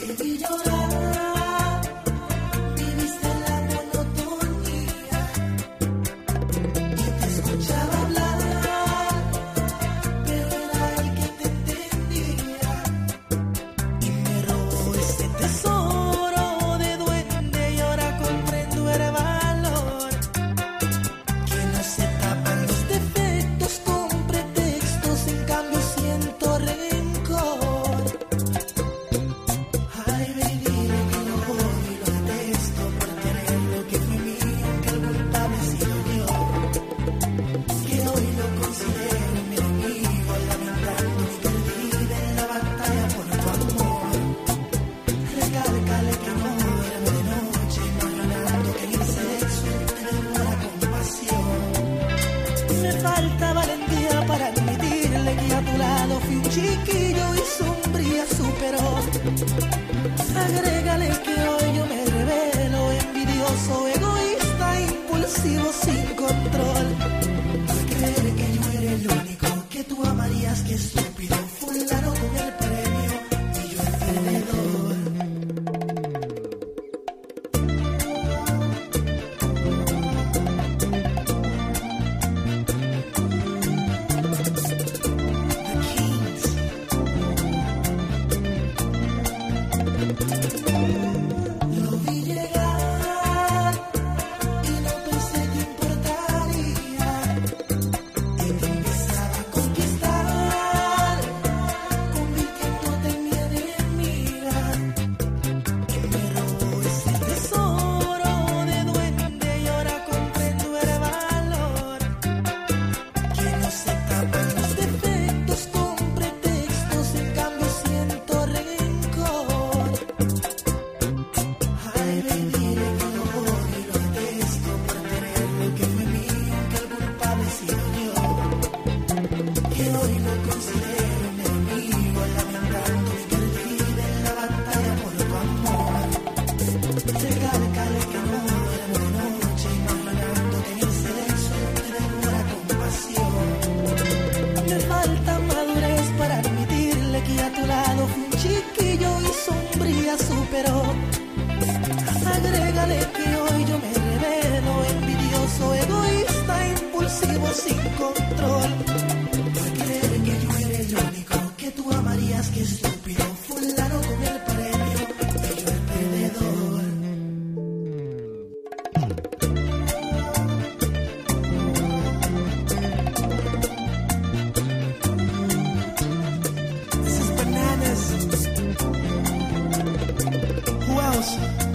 If you don't love falta valentía para admitirle que a tu lado fui un chiquillo y sombría superó. Agrégale que hoy yo me revelo, envidioso, egoísta, impulsivo, sin control. Creer que yo era el único que tú amarías que soy. sale que hoy yo me revelo, envidioso, egoísta, impulsivo, sin control. Por creer que yo era el único que tú amarías, que estúpido, fulano con el premio de yo el perdedor. Esas bananas. Who else?